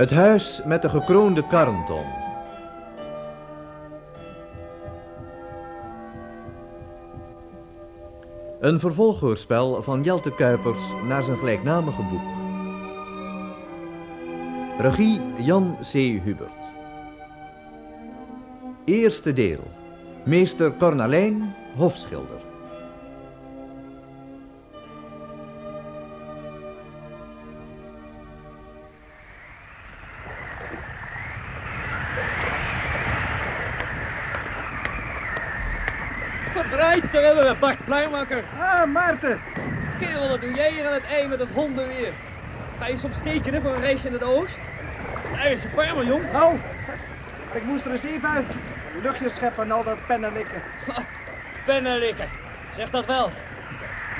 Het huis met de gekroonde karnton. Een vervolghoorspel van Jelte Kuipers naar zijn gelijknamige boek. Regie Jan C. Hubert. Eerste deel. Meester Cornalijn, hofschilder. Draait, daar hebben we Bart Pluimakker. Ah, Maarten. Kerel, wat doe jij hier aan het ei met het hondenweer? Ga je soms tekenen voor een reis in het oost? Daar is het warmer, jong. Nou, ik moest er eens even uit. Luchtjes scheppen en al dat pennen likken. Pennen likken. Zeg dat wel.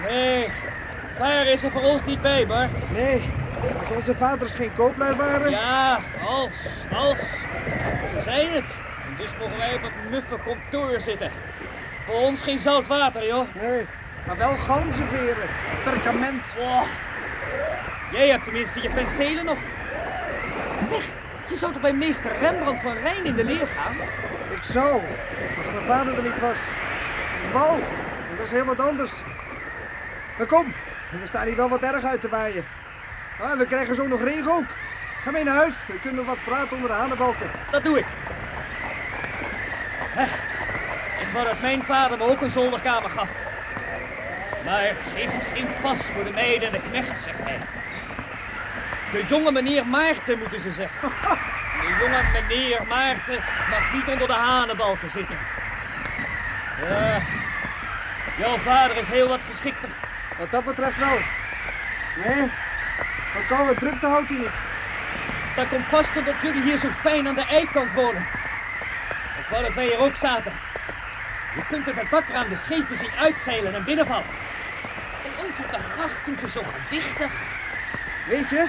Nee, waar is er voor ons niet bij, Bart. Nee, als onze vaders geen kooplui waren... Ja, als, als. Ze zijn het. En dus mogen wij op het muffe kantoor zitten. Voor ons geen zout water, joh. Nee, maar wel ganzenveren. Perkament. Oh. Jij hebt tenminste je penselen nog. Zeg, je zou toch bij meester Rembrandt van Rijn in de leer gaan? Ik zou, als mijn vader er niet was. Ik wou, en dat is heel wat anders. Maar kom, we staan hier wel wat erg uit te waaien. Ah, we krijgen zo nog regen ook. Ga mee naar huis, dan kunnen we wat praten onder de hanenbalken. Dat doe ik. Hè, Ik wou dat mijn vader me ook een zolderkamer gaf. Maar het geeft geen pas voor de meiden en de knecht, zegt hij. De jonge meneer Maarten, moeten ze zeggen. De jonge meneer Maarten mag niet onder de hanenbalken zitten. Ja, jouw vader is heel wat geschikter. Wat dat betreft wel. Nee, dan kan het drukte houdt hij niet. Dat komt vast omdat jullie hier zo fijn aan de eikant wonen. Ik wou dat wij hier ook zaten. Je kunt uit het bakraam de schepen zien uitzeilen en binnenvallen. Bij ons op de gracht doen ze zo gewichtig. Weet je,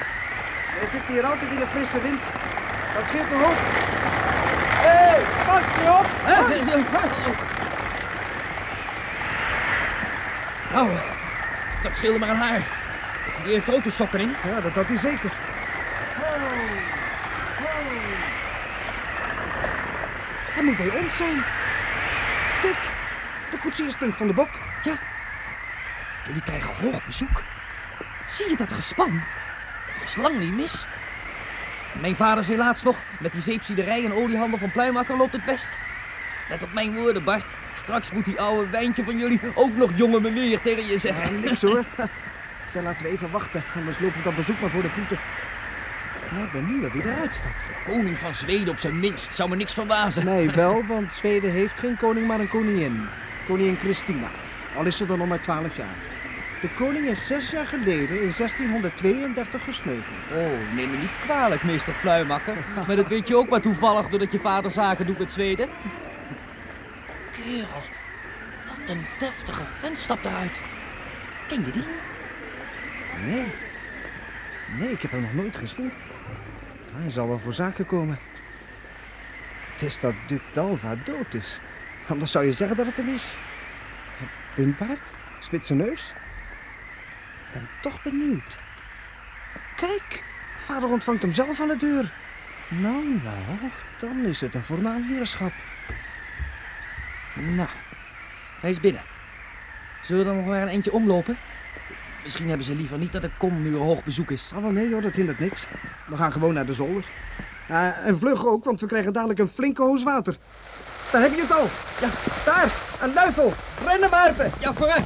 wij zitten hier altijd in de frisse wind. Dat scheelt een hoop. Hé, hey, pas je op! Nou, dat scheelde maar aan haar. Die heeft er ook de sokken in. Ja, dat had hij zeker. Hij moet bij ons zijn. Dick, de koetsier springt van de bok. Ja, jullie krijgen hoog bezoek. Zie je dat gespan? Dat is lang niet mis. Mijn vader zei laatst nog, met die zeepsiederij en oliehandel van Pluimakker loopt het best. Let op mijn woorden, Bart. Straks moet die oude wijntje van jullie ook nog jonge meneer tegen je Ja, zeggen. niks hoor. Zeg, laten we even wachten, anders lopen we dat bezoek maar voor de voeten. Nou, ik ben benieuwd wie eruit stapt. Koning van Zweden op zijn minst, zou me niks verbazen. Nee, wel, want Zweden heeft geen koning, maar een koningin. Koningin Christina. Al is ze dan nog maar 12 jaar. De koning is zes jaar geleden in 1632 gesneuveld. Oh, neem me niet kwalijk, meester Pluimakker. Maar dat weet je ook maar toevallig doordat je vader zaken doet met Zweden. Kerel, wat een deftige vent stapt eruit. Ken je die? Nee. Nee, ik heb hem nog nooit gezien. Hij zal wel voor zaken komen. Het is dat Duc d'Alva dood is. Anders zou je zeggen dat het hem is. Puntbaard? Spitse neus? Ik ben toch benieuwd. Kijk, vader ontvangt hem zelf aan de deur. Nou, nou, dan is het een voornaam heerschap. Nou, hij is binnen. Zullen we dan nog maar een eentje omlopen? Misschien hebben ze liever niet dat ik kom nu er hoog bezoek is. Ah, wel nee hoor, dat hindert niks. We gaan gewoon naar de zolder. Ah, en vlug ook, want we krijgen dadelijk een flinke hoos water. Daar heb je het al. Ja, daar, een duivel. Rennen, Maarten. Ja, vooruit!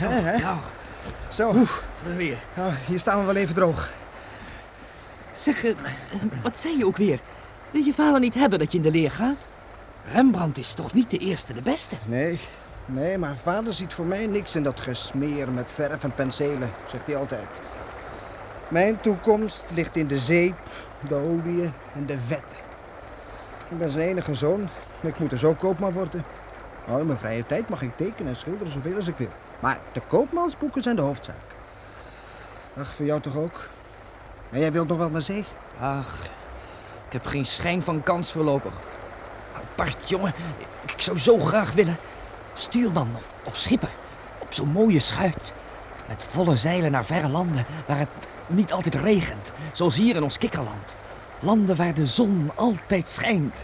Hè, hè? Nou, Zo, dan weer. nou, hier staan we wel even droog. Zeg, eh, wat zei je ook weer? Wil je vader niet hebben dat je in de leer gaat? Rembrandt is toch niet de eerste de beste? Nee, nee, maar vader ziet voor mij niks in dat gesmeer met verf en penselen, zegt hij altijd. Mijn toekomst ligt in de zeep, de olie en de vetten. Ik ben zijn enige zoon, ik moet dus ook koopman worden. Nou, in mijn vrije tijd mag ik tekenen en schilderen zoveel als ik wil. Maar de koopmansboeken zijn de hoofdzaak. Ach, voor jou toch ook? En jij wilt nog wel naar zee? Ach, ik heb geen schijn van kans voorlopig. Bart, jongen, ik zou zo graag willen. stuurman of, of schipper. Op zo'n mooie schuit. Met volle zeilen naar verre landen waar het niet altijd regent. Zoals hier in ons kikkerland. Landen waar de zon altijd schijnt.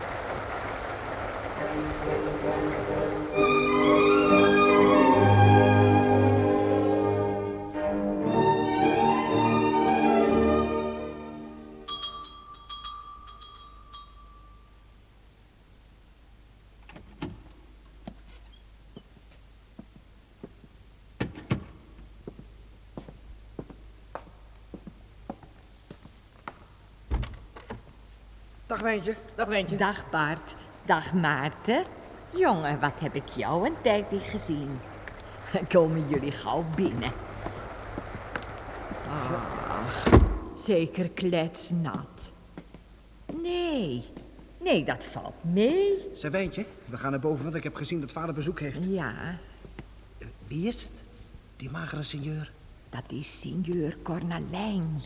Dag Wijntje. Dag. Dag Bart. Dag Maarten. Jongen, wat heb ik jou een tijd niet gezien. Komen jullie gauw binnen. Ach, zeker kletsnat. Nee, nee, dat valt mee. Zeg Wijntje, we gaan naar boven, want ik heb gezien dat vader bezoek heeft. Ja, Wie is het? Die magere seigneur. Dat is sinjeur Cornelijn.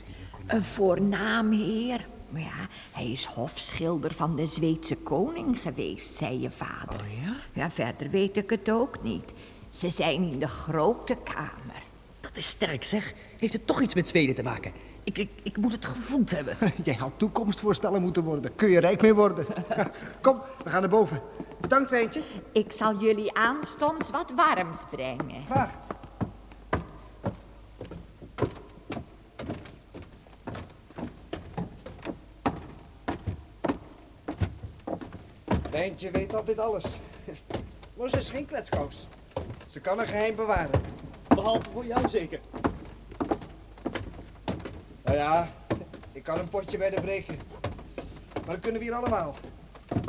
Een voornaam heer. Maar ja, hij is hofschilder van de Zweedse koning geweest, zei je vader. Oh ja? Ja, verder weet ik het ook niet. Ze zijn in de grote kamer. Dat is sterk zeg. Heeft het toch iets met Zweden te maken? Ik, ik, ik moet het gevoeld hebben. Jij had toekomstvoorspeller moeten worden. Kun je rijk mee worden. Kom, we gaan naar boven. Bedankt Wijntje. Ik zal jullie aanstonds wat warms brengen. Graag. Wijntje weet altijd alles. Maar ze is geen kletskous. Ze kan een geheim bewaren. Behalve voor jou zeker. Nou ja, ik kan een potje bij de breken. Maar dat kunnen we hier allemaal.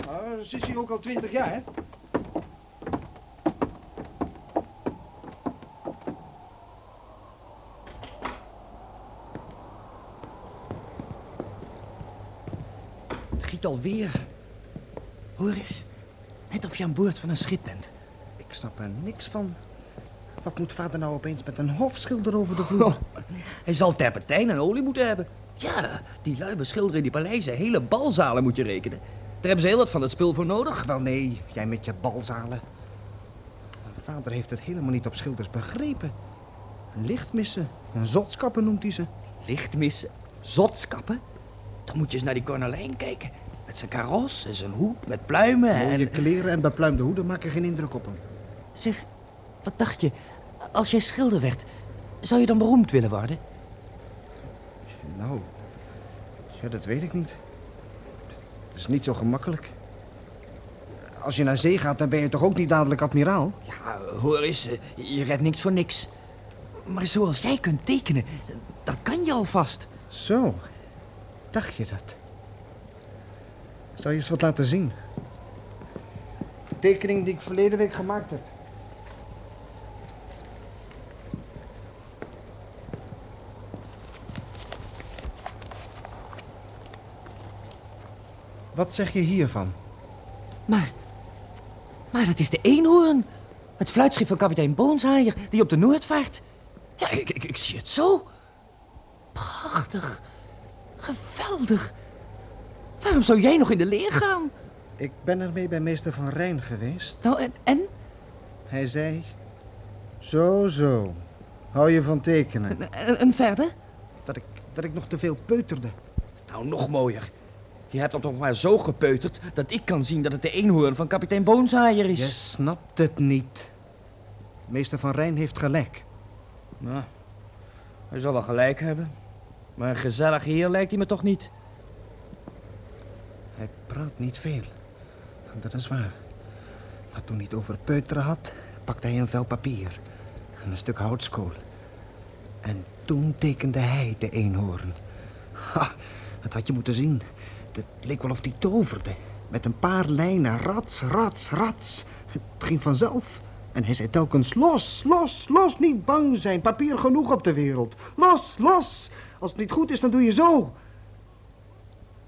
Nou, ze is hier ook al twintig jaar, hè? Het giet alweer. Hoor eens. Net of je aan boord van een schip bent. Ik snap er niks van. Wat moet vader nou opeens met een hofschilder over de vloer? Hij zal terpentijn en olie moeten hebben. Ja, die lui beschilderen in die paleizen hele balzalen moet je rekenen. Daar hebben ze heel wat van dat spul voor nodig. Ach, wel nee, jij met je balzalen. Vader heeft het helemaal niet op schilders begrepen. Een lichtmissen, een zotskappen noemt hij ze. Licht missen, zotskappen. Dan moet je eens naar die Cornelijn kijken. Met zijn karos en zijn hoed met pluimen en... Mooie kleren en bepluimde hoeden maken geen indruk op hem. Zeg, wat dacht je? Als jij schilder werd, zou je dan beroemd willen worden? Nou, ja, dat weet ik niet. Het is niet zo gemakkelijk. Als je naar zee gaat, dan ben je toch ook niet dadelijk admiraal? Ja, hoor eens, eh, je redt niks voor niks. Maar zoals jij kunt tekenen, dat kan je alvast. Zo, dacht je dat? Zal je eens wat laten zien? De tekening die ik verleden week gemaakt heb. Wat zeg je hiervan? Maar, maar dat is de eenhoorn. Het fluitschip van kapitein Boonshaaier die op de Noord vaart. Ja, ik, ik, ik zie het zo. Prachtig. Geweldig. Waarom zou jij nog in de leer gaan? Ik ben ermee bij meester Van Rijn geweest. Nou, en, en? Hij zei... Zo, zo. Hou je van tekenen. En, en verder? Dat ik, dat ik nog te veel peuterde. Nou, nog mooier. Je hebt er toch maar zo gepeuterd dat ik kan zien dat het de eenhoorn van kapitein Boonshaaier is. Je snapt het niet. Meester Van Rijn heeft gelijk. Nou, hij zal wel gelijk hebben. Maar een gezellig heer lijkt hij me toch niet. Hij praat niet veel. Dat is waar. Maar toen hij het over peuteren had, pakte hij een vel papier. En een stuk houtskool. En toen tekende hij de eenhoorn. Ha, dat had je moeten zien. Het leek wel of hij toverde. Met een paar lijnen, rats, rats, rats. Het ging vanzelf. En hij zei telkens, los, los, los, niet bang zijn. Papier genoeg op de wereld. Los, los. Als het niet goed is, dan doe je zo.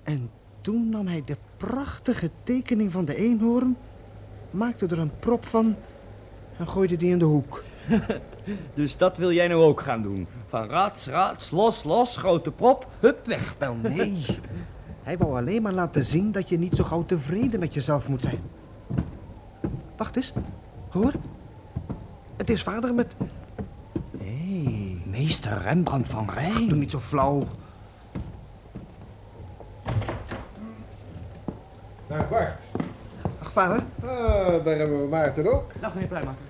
En toen nam hij de prachtige tekening van de eenhoorn, maakte er een prop van en gooide die in de hoek. Dus dat wil jij nou ook gaan doen? Van rats, rats, los, los, grote prop, hup, weg. Wel nee, hij wou alleen maar laten zien dat je niet zo gauw tevreden met jezelf moet zijn. Wacht eens, hoor, Het is vader met... Hé, meester Rembrandt van Rijn. Doe niet zo flauw. Dag Bart. Ach, vader. Ah, daar hebben we Maarten ook. Dag meneer Pluimaker.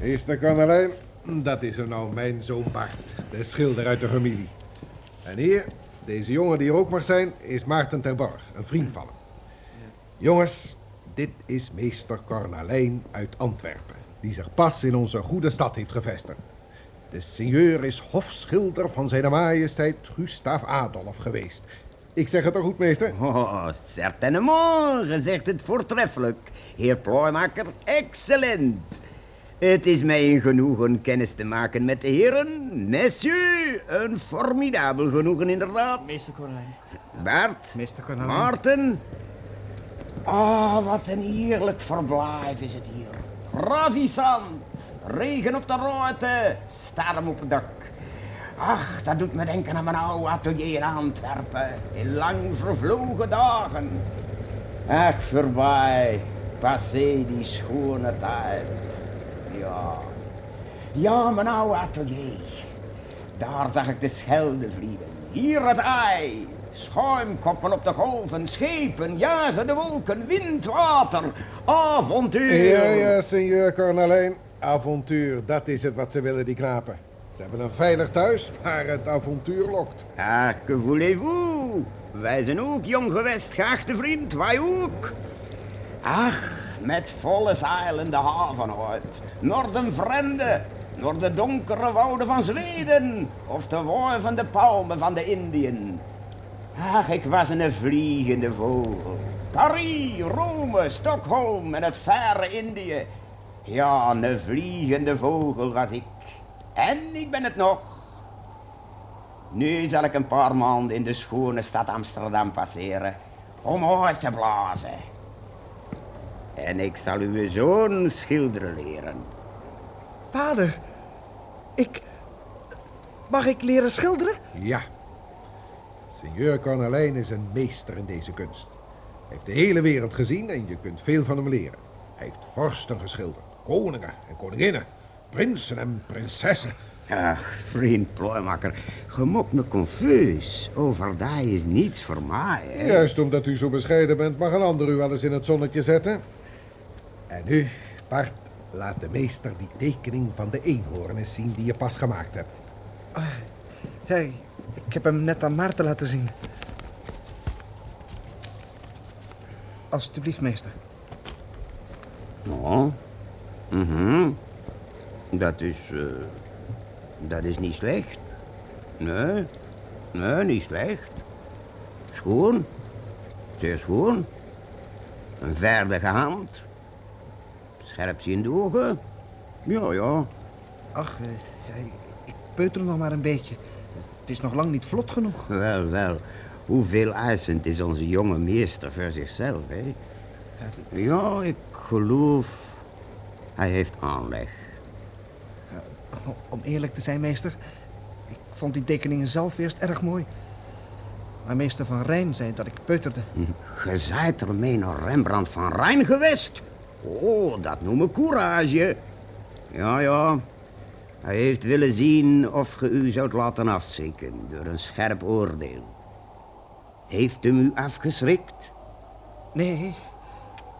Meester Cornelijn, dat is er nou mijn zoon Bart, de schilder uit de familie. En hier, deze jongen die er ook mag zijn, is Maarten ter Borg, een vriend van hem. Jongens, dit is meester Cornelijn uit Antwerpen, die zich pas in onze goede stad heeft gevestigd. De seigneur is hofschilder van zijn majesteit Gustav Adolf geweest. Ik zeg het toch goed, meester? Oh, certainement, je zegt het voortreffelijk. Heer Plooimaker, excellent. Het is mij een genoegen kennis te maken met de heren. Messieurs, een formidabel genoegen inderdaad. Meester Cornelijn. Bart, Meester Cornelijn. Maarten. Oh, wat een heerlijk verblijf is het hier. Ravissant. Regen op de ruiten, storm op het dak. Ach, dat doet me denken aan mijn oude atelier in Antwerpen. In lang vervlogen dagen. Ach, voorbij. Passé die schone tijd. Ja. Ja, mijn oude atelier. Daar zag ik de Schelde vliegen. Hier het ei. Schuimkoppen op de golven, schepen, jagen de wolken, wind, water, avontuur. Ja, ja, seigneur Cornelijn. Avontuur, dat is het wat ze willen, die knapen. Ze hebben een veilig thuis, maar het avontuur lokt. Ah, que voulez-vous? Wij zijn ook jong geweest, geachte vriend, wij ook. Ach, met volle zeilen de haven uit. Naar de de donkere wouden van Zweden. Of de wuivende palmen van de Indiën. Ach, ik was een vliegende vogel. Parijs, Rome, Stockholm en het verre Indië. Ja, een vliegende vogel was ik. En ik ben het nog. Nu zal ik een paar maanden in de schone stad Amsterdam passeren om uit te blazen. En ik zal uw zoon schilderen leren. Vader. Ik... Mag ik leren schilderen? Ja. Seigneur Cornelijn is een meester in deze kunst. Hij heeft de hele wereld gezien en je kunt veel van hem leren. Hij heeft vorsten geschilderd, koningen en koninginnen, prinsen en prinsessen. Ach, vriend Plooimakker, je maakt me confus. Over daar is niets voor mij, hè? Juist omdat u zo bescheiden bent, mag een ander u wel eens in het zonnetje zetten. En nu, Bart, laat de meester die tekening van de eenhoorn eens zien die je pas gemaakt hebt. Ja, ik heb hem net aan Maarten laten zien. Alsjeblieft, meester. Ja. Mhm. Dat is, eh, dat is niet slecht. Nee, nee, niet slecht. Schoon. Zeer schoon. Een vaardige hand. Scherpziende ogen. Ja, ja. Ach, eh, ja, ik peuter nog maar een beetje. Het is nog lang niet vlot genoeg. Wel, wel. Hoeveel eisend is onze jonge meester voor zichzelf, hè? Ja, ik geloof... Hij heeft aanleg. Om eerlijk te zijn, meester, ik vond die tekeningen zelf eerst erg mooi. Maar meester van Rijn zei dat ik peuterde. Je zijt ermee naar Rembrandt van Rijn geweest? Oh, dat noem ik courage. Ja, ja. Hij heeft willen zien of ge u zoudt laten afschrikken door een scherp oordeel. Heeft hem u afgeschrikt? Nee,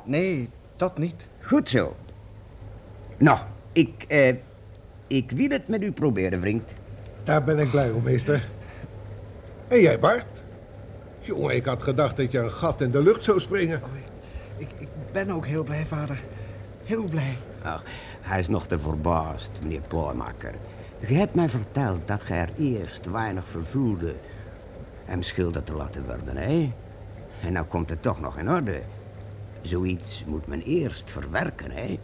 nee, dat niet. Goed zo. Nou, ik, eh, ik wil het met u proberen, vriend. Daar ben ik blij om, meester. En jij, Bart? Jongen, ik had gedacht dat je een gat in de lucht zou springen. Ik, ik ben ook heel blij, vader. Heel blij. Ach, hij is nog te verbaasd, meneer Plooimaker. Je hebt mij verteld dat gij er eerst weinig vervoelde hem schilder te laten worden, hè? En nou komt het toch nog in orde. Zoiets moet men eerst verwerken, hè?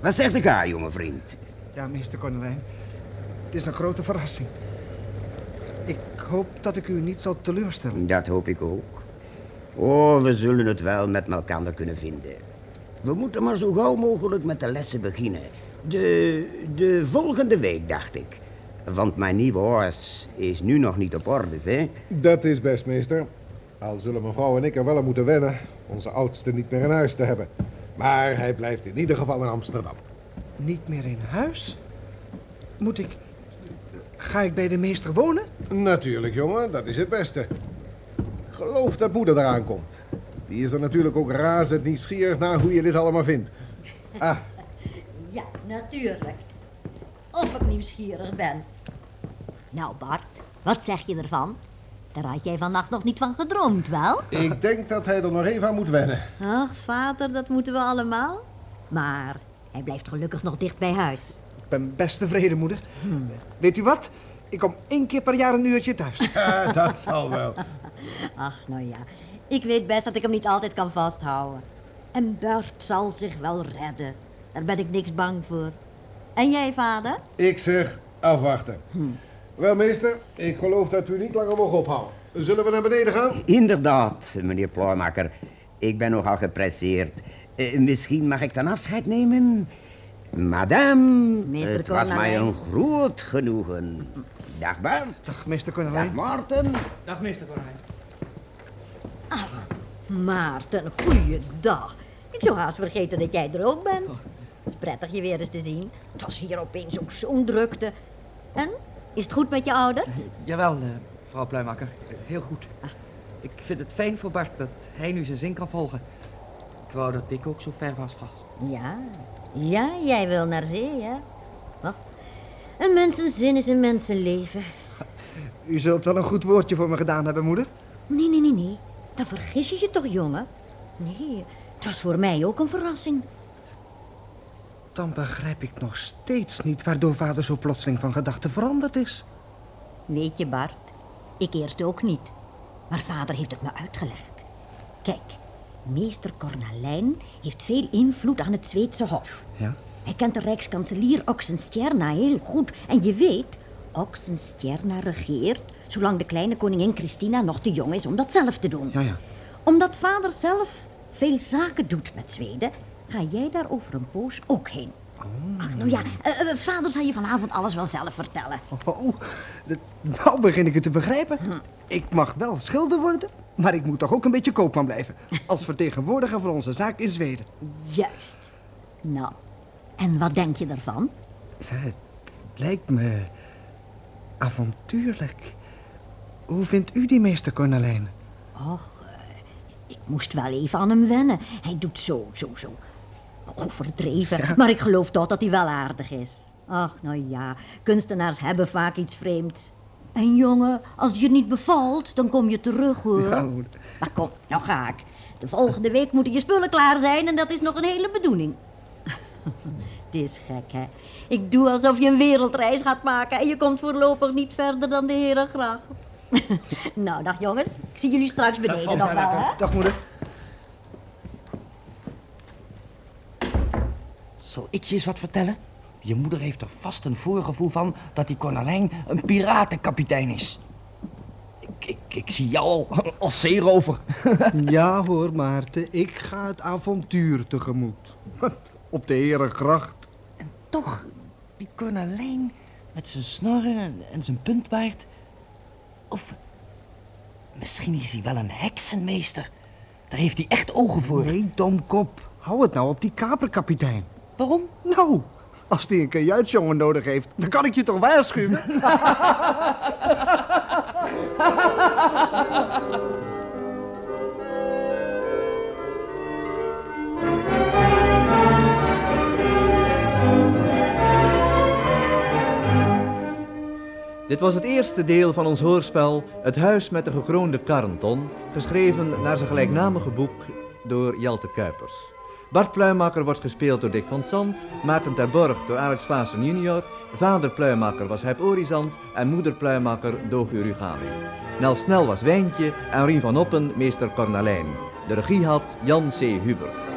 Wat zegt de ga, jonge vriend? Ja, meester Cornelijn. Het is een grote verrassing. Ik hoop dat ik u niet zal teleurstellen. Dat hoop ik ook. Oh, we zullen het wel met elkaar kunnen vinden. We moeten maar zo gauw mogelijk met de lessen beginnen. De, de volgende week, dacht ik. Want mijn nieuwe huis is nu nog niet op orde, hè? Dat is best, meester. Al zullen mevrouw en ik er wel aan moeten wennen onze oudste niet meer in huis te hebben. Maar hij blijft in ieder geval in Amsterdam. Niet meer in huis? Moet ik... Ga ik bij de meester wonen? Natuurlijk, jongen, dat is het beste. Geloof dat moeder eraan komt. Die is er natuurlijk ook razend nieuwsgierig naar hoe je dit allemaal vindt. Ah, Ja, natuurlijk. Of ik nieuwsgierig ben. Nou, Bart, wat zeg je ervan? Daar had jij vannacht nog niet van gedroomd, wel? ik denk dat hij er nog even aan moet wennen. Ach, vader, dat moeten we allemaal. Maar hij blijft gelukkig nog dicht bij huis. Ik ben best tevreden, moeder. Weet u wat? Ik kom één keer per jaar een uurtje thuis. Ja, dat zal wel. Ach, nou ja. Ik weet best dat ik hem niet altijd kan vasthouden. En Bert zal zich wel redden. Daar ben ik niks bang voor. En jij, vader? Ik zeg afwachten. Wel, meester, ik geloof dat u niet langer mogen ophouden. Zullen we naar beneden gaan? Inderdaad, meneer Plooimakker. Ik ben nogal gepresseerd. Eh, misschien mag ik dan afscheid nemen? Madame, Meester het was mij een groot genoegen. Dag Bart. Dag, meester Dag Cornelijn. Maarten. Dag, meester Cornelijn. Maarten, goeiedag. Ik zou haast vergeten dat jij er ook bent. Het is prettig je weer eens te zien. Het was hier opeens ook zo'n drukte. En, is het goed met je ouders? Jawel, eh, mevrouw Pluimakker. Heel goed. Ik vind het fijn voor Bart dat hij nu zijn zin kan volgen. Ik wou dat ik ook zo ver was. Ja, ja, jij wil naar zee, hè? Ach, een mensenzin is een mensenleven. U zult wel een goed woordje voor me gedaan hebben, moeder. Nee, nee, nee, nee. Dan vergis je je toch, jongen? Nee, het was voor mij ook een verrassing. Dan begrijp ik nog steeds niet waardoor vader zo plotseling van gedachten veranderd is. Weet je, Bart, ik eerst ook niet. Maar vader heeft het me uitgelegd. Kijk, meester Cornelijn heeft veel invloed aan het Zweedse hof. Ja? Hij kent de rijkskanselier Oxenstierna heel goed. En je weet, Oxenstierna regeert zolang de kleine koningin Christina nog te jong is om dat zelf te doen. Ja, ja. Omdat vader zelf veel zaken doet met Zweden, ga jij daar over een poos ook heen. Ach, nou ja, eh, eh, vader zal je vanavond alles wel zelf vertellen. Oh, dat- nou begin ik het te begrijpen. Ik mag wel schilder worden, maar ik moet toch ook een beetje koopman blijven. Als vertegenwoordiger van onze zaak in Zweden. Juist. Nou, en wat denk je ervan? Ja, het lijkt me avontuurlijk. Hoe vindt u die meester Cornelijn? Och, eh, ik moest wel even aan hem wennen. Hij doet zo, zo, zo overdreven. Maar ik geloof toch dat hij wel aardig is. Ach, nou ja, kunstenaars hebben vaak iets vreemds. En jongen, als je niet bevalt, dan kom je terug, hoor. Ja, moeder. Maar kom, nou ga ik. De volgende week moeten je spullen klaar zijn en dat is nog een hele bedoeling. Het is gek, hè? Ik doe alsof je een wereldreis gaat maken en je komt voorlopig niet verder dan de Herengracht. nou, dag jongens. Ik zie jullie straks beneden nog wel, hè? Dag moeder. Zal ik je eens wat vertellen? Je moeder heeft er vast een voorgevoel van dat die Cornelijn een piratenkapitein is. Ik, ik, ik zie jou al als zeerover. Ja hoor, Maarten, ik ga het avontuur tegemoet. Op de Herengracht. Toch, die Cornelijn met zijn snorren en, en zijn puntbaard. Of misschien is hij wel een heksenmeester. Daar heeft hij echt ogen voor. Nee, domkop. Hou het nou op die kaperkapitein. Waarom? Nou, als die een kajuitsjongen nodig heeft, dan kan ik je toch waarschuwen? Dit was het eerste deel van ons hoorspel Het Huis met de Gekroonde Karrenton, geschreven naar zijn gelijknamige boek door Jelte Kuipers. Bart Pluimakker wordt gespeeld door Dick van Sant, Maarten Terborg door Alex Vaassen junior, vader Pluimakker was Huip Orizant en moeder Pluimakker Dogu Rugani. Nel Snel was Wijntje en Rien van Oppen meester Cornelijn. De regie had Jan C. Hubert.